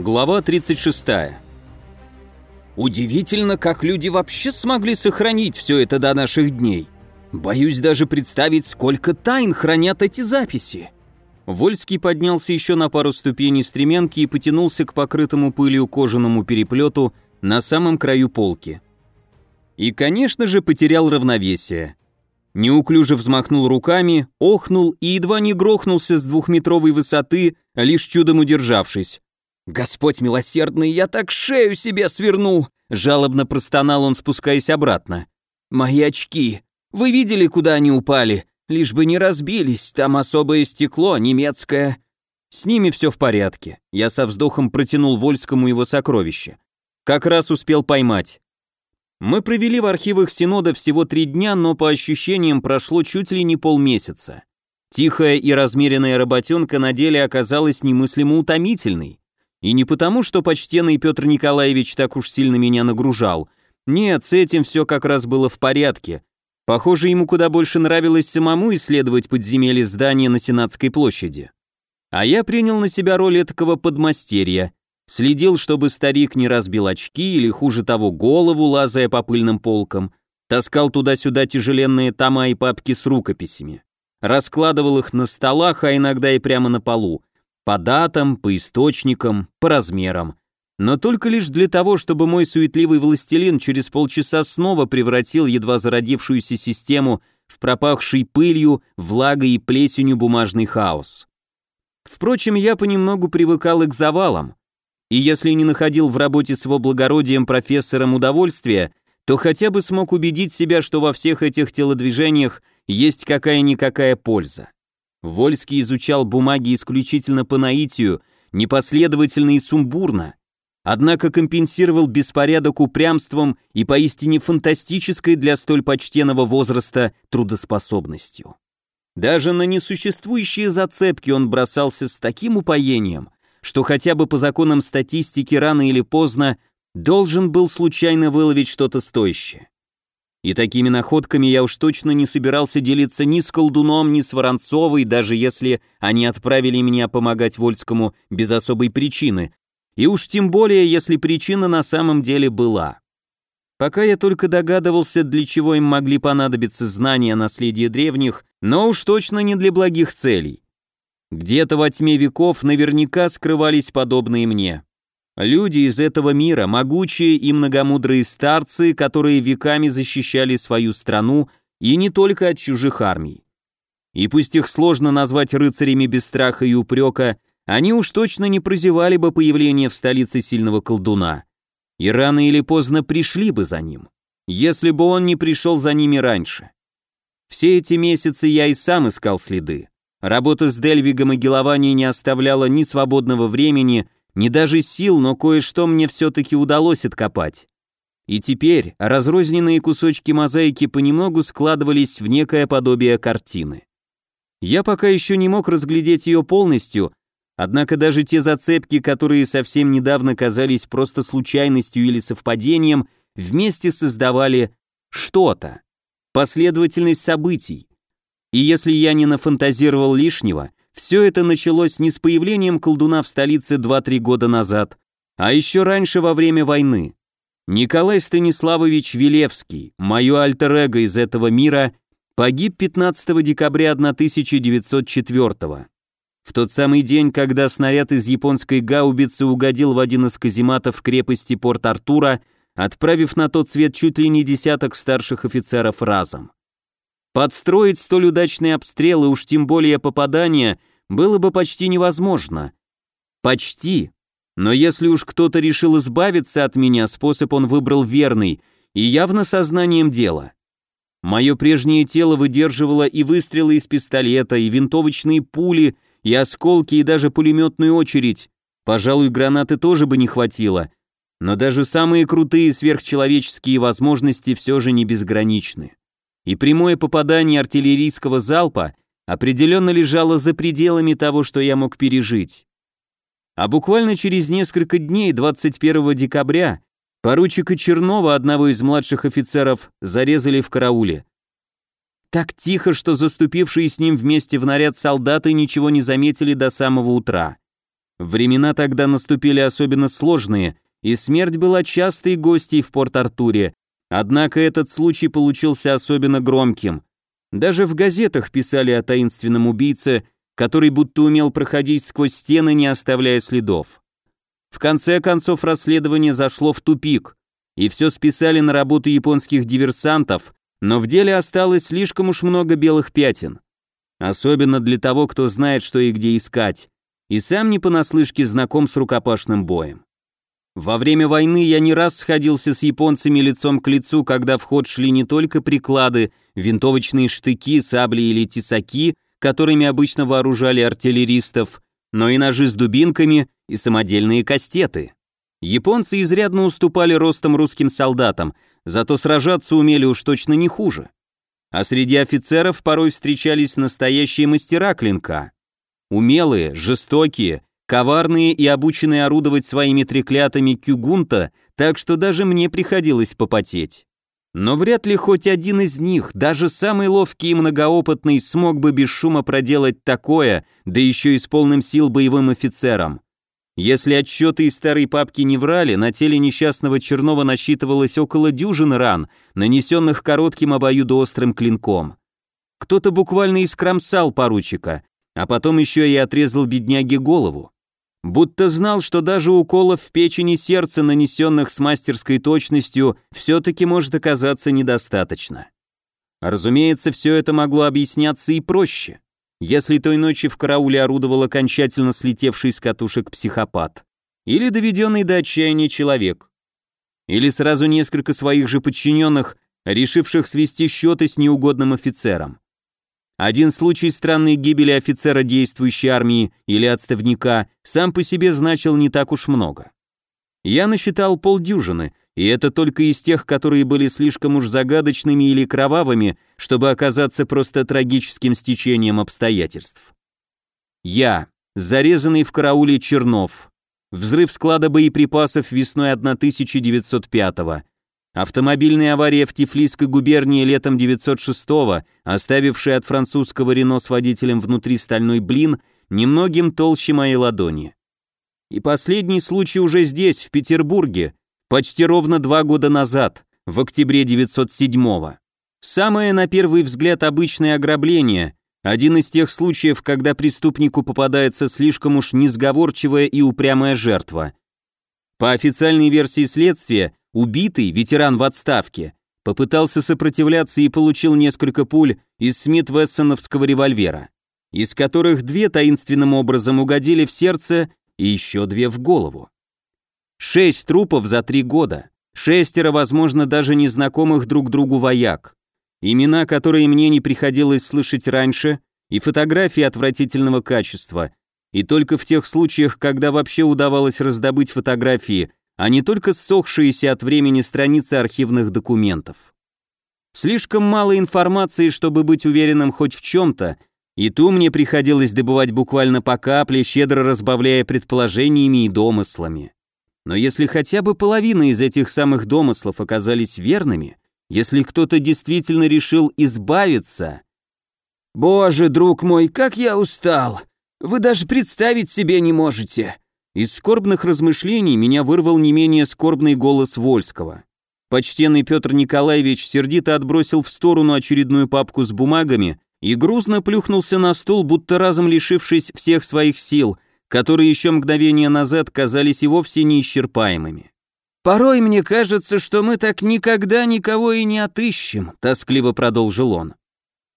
Глава 36. Удивительно, как люди вообще смогли сохранить все это до наших дней. Боюсь даже представить, сколько тайн хранят эти записи. Вольский поднялся еще на пару ступеней стременки и потянулся к покрытому пылью кожаному переплету на самом краю полки. И, конечно же, потерял равновесие. Неуклюже взмахнул руками, охнул и едва не грохнулся с двухметровой высоты, лишь чудом удержавшись. «Господь милосердный, я так шею себе сверну!» Жалобно простонал он, спускаясь обратно. «Мои очки! Вы видели, куда они упали? Лишь бы не разбились, там особое стекло, немецкое». С ними все в порядке. Я со вздохом протянул Вольскому его сокровище. Как раз успел поймать. Мы провели в архивах Синода всего три дня, но по ощущениям прошло чуть ли не полмесяца. Тихая и размеренная работенка на деле оказалась немыслимо утомительной. И не потому, что почтенный Петр Николаевич так уж сильно меня нагружал. Нет, с этим все как раз было в порядке. Похоже, ему куда больше нравилось самому исследовать подземелье здания на Сенатской площади. А я принял на себя роль этакого подмастерья, следил, чтобы старик не разбил очки или, хуже того, голову, лазая по пыльным полкам, таскал туда-сюда тяжеленные тома и папки с рукописями, раскладывал их на столах, а иногда и прямо на полу, по датам, по источникам, по размерам. Но только лишь для того, чтобы мой суетливый властелин через полчаса снова превратил едва зародившуюся систему в пропахший пылью, влагой и плесенью бумажный хаос. Впрочем, я понемногу привыкал и к завалам. И если не находил в работе с его благородием профессором удовольствия, то хотя бы смог убедить себя, что во всех этих телодвижениях есть какая-никакая польза. Вольский изучал бумаги исключительно по наитию, непоследовательно и сумбурно, однако компенсировал беспорядок упрямством и поистине фантастической для столь почтенного возраста трудоспособностью. Даже на несуществующие зацепки он бросался с таким упоением, что хотя бы по законам статистики рано или поздно должен был случайно выловить что-то стоящее. И такими находками я уж точно не собирался делиться ни с колдуном, ни с Воронцовой, даже если они отправили меня помогать Вольскому без особой причины. И уж тем более, если причина на самом деле была. Пока я только догадывался, для чего им могли понадобиться знания о наследии древних, но уж точно не для благих целей. Где-то во тьме веков наверняка скрывались подобные мне. Люди из этого мира, могучие и многомудрые старцы, которые веками защищали свою страну и не только от чужих армий. И пусть их сложно назвать рыцарями без страха и упрека, они уж точно не прозевали бы появление в столице сильного колдуна. И рано или поздно пришли бы за ним, если бы он не пришел за ними раньше. Все эти месяцы я и сам искал следы. Работа с Дельвигом и Геловани не оставляла ни свободного времени, не даже сил, но кое-что мне все-таки удалось откопать. И теперь разрозненные кусочки мозаики понемногу складывались в некое подобие картины. Я пока еще не мог разглядеть ее полностью, однако даже те зацепки, которые совсем недавно казались просто случайностью или совпадением, вместе создавали что-то, последовательность событий. И если я не нафантазировал лишнего, все это началось не с появлением колдуна в столице 2-3 года назад, а еще раньше во время войны. Николай Станиславович Велевский, мое альтер-эго из этого мира, погиб 15 декабря 1904 В тот самый день, когда снаряд из японской гаубицы угодил в один из казематов крепости Порт-Артура, отправив на тот свет чуть ли не десяток старших офицеров разом. Подстроить столь удачный обстрел и уж тем более попадание было бы почти невозможно. Почти. Но если уж кто-то решил избавиться от меня, способ он выбрал верный и явно сознанием дела. Мое прежнее тело выдерживало и выстрелы из пистолета, и винтовочные пули, и осколки, и даже пулеметную очередь. Пожалуй, гранаты тоже бы не хватило. Но даже самые крутые сверхчеловеческие возможности все же не безграничны и прямое попадание артиллерийского залпа определенно лежало за пределами того, что я мог пережить. А буквально через несколько дней, 21 декабря, поручика Чернова, одного из младших офицеров, зарезали в карауле. Так тихо, что заступившие с ним вместе в наряд солдаты ничего не заметили до самого утра. Времена тогда наступили особенно сложные, и смерть была частой гостьей в Порт-Артуре, однако этот случай получился особенно громким. Даже в газетах писали о таинственном убийце, который будто умел проходить сквозь стены, не оставляя следов. В конце концов расследование зашло в тупик, и все списали на работу японских диверсантов, но в деле осталось слишком уж много белых пятен. Особенно для того, кто знает, что и где искать, и сам не понаслышке знаком с рукопашным боем. Во время войны я не раз сходился с японцами лицом к лицу, когда в ход шли не только приклады, винтовочные штыки, сабли или тесаки, которыми обычно вооружали артиллеристов, но и ножи с дубинками и самодельные кастеты. Японцы изрядно уступали ростом русским солдатам, зато сражаться умели уж точно не хуже. А среди офицеров порой встречались настоящие мастера клинка. Умелые, жестокие, коварные и обученные орудовать своими треклятами кюгунта, так что даже мне приходилось попотеть. Но вряд ли хоть один из них, даже самый ловкий и многоопытный, смог бы без шума проделать такое, да еще и с полным сил боевым офицером. Если отчеты из старой папки не врали, на теле несчастного Чернова насчитывалось около дюжины ран, нанесенных коротким обоюдоострым клинком. Кто-то буквально искромсал поручика, а потом еще и отрезал бедняге голову будто знал, что даже уколов в печени сердца, нанесенных с мастерской точностью, все-таки может оказаться недостаточно. Разумеется, все это могло объясняться и проще, если той ночи в карауле орудовал окончательно слетевший с катушек психопат, или доведенный до отчаяния человек, или сразу несколько своих же подчиненных, решивших свести счеты с неугодным офицером. Один случай странной гибели офицера действующей армии или отставника сам по себе значил не так уж много. Я насчитал полдюжины, и это только из тех, которые были слишком уж загадочными или кровавыми, чтобы оказаться просто трагическим стечением обстоятельств. Я, зарезанный в карауле Чернов, взрыв склада боеприпасов весной 1905 -го, Автомобильная авария в Тифлисской губернии летом 906-го, оставившая от французского Рено с водителем внутри стальной блин, немногим толще моей ладони. И последний случай уже здесь, в Петербурге, почти ровно два года назад, в октябре 907-го. Самое, на первый взгляд, обычное ограбление, один из тех случаев, когда преступнику попадается слишком уж несговорчивая и упрямая жертва. По официальной версии следствия, Убитый, ветеран в отставке, попытался сопротивляться и получил несколько пуль из Смит-Вессоновского револьвера, из которых две таинственным образом угодили в сердце и еще две в голову. Шесть трупов за три года, шестеро, возможно, даже незнакомых друг другу вояк, имена, которые мне не приходилось слышать раньше, и фотографии отвратительного качества, и только в тех случаях, когда вообще удавалось раздобыть фотографии, а не только ссохшиеся от времени страницы архивных документов. Слишком мало информации, чтобы быть уверенным хоть в чем-то, и ту мне приходилось добывать буквально по капле, щедро разбавляя предположениями и домыслами. Но если хотя бы половина из этих самых домыслов оказались верными, если кто-то действительно решил избавиться... «Боже, друг мой, как я устал! Вы даже представить себе не можете!» Из скорбных размышлений меня вырвал не менее скорбный голос Вольского. Почтенный Петр Николаевич сердито отбросил в сторону очередную папку с бумагами и грузно плюхнулся на стул, будто разом лишившись всех своих сил, которые еще мгновение назад казались и вовсе неисчерпаемыми. «Порой мне кажется, что мы так никогда никого и не отыщем», — тоскливо продолжил он.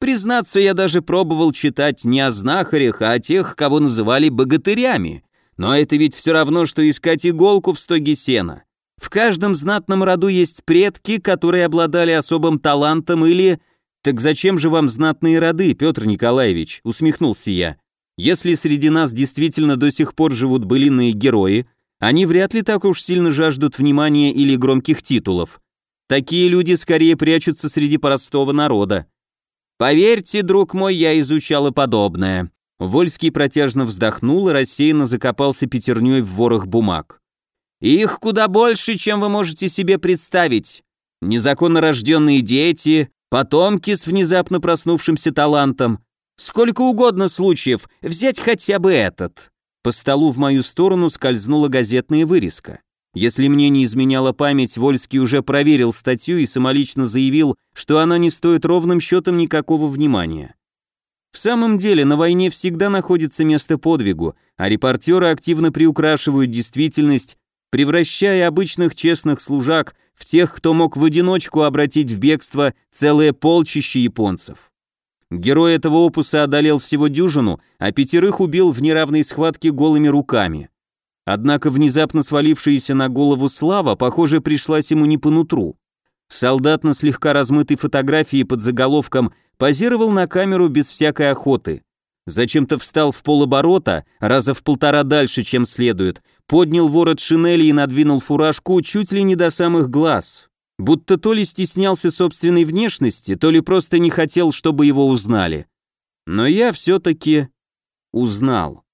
«Признаться, я даже пробовал читать не о знахарях, а о тех, кого называли богатырями, но это ведь все равно, что искать иголку в стоге сена. В каждом знатном роду есть предки, которые обладали особым талантом или... Так зачем же вам знатные роды, Петр Николаевич? Усмехнулся я. Если среди нас действительно до сих пор живут былинные герои, они вряд ли так уж сильно жаждут внимания или громких титулов. Такие люди скорее прячутся среди простого народа. Поверьте, друг мой, я изучал и подобное. Вольский протяжно вздохнул и рассеянно закопался пятерней в ворох бумаг. «Их куда больше, чем вы можете себе представить. Незаконно рожденные дети, потомки с внезапно проснувшимся талантом. Сколько угодно случаев, взять хотя бы этот. по столу в мою сторону скользнула газетная вырезка. Если мне не изменяла память, Вольский уже проверил статью и самолично заявил, что она не стоит ровным счетом никакого внимания. В самом деле, на войне всегда находится место подвигу, а репортеры активно приукрашивают действительность, превращая обычных честных служак в тех, кто мог в одиночку обратить в бегство целое полчище японцев. Герой этого опуса одолел всего дюжину, а пятерых убил в неравной схватке голыми руками. Однако внезапно свалившаяся на голову слава, похоже, пришлась ему не по нутру. Солдат на слегка размытой фотографии под заголовком позировал на камеру без всякой охоты. Зачем-то встал в полоборота, раза в полтора дальше, чем следует, поднял ворот шинели и надвинул фуражку чуть ли не до самых глаз. Будто то ли стеснялся собственной внешности, то ли просто не хотел, чтобы его узнали. Но я все-таки узнал.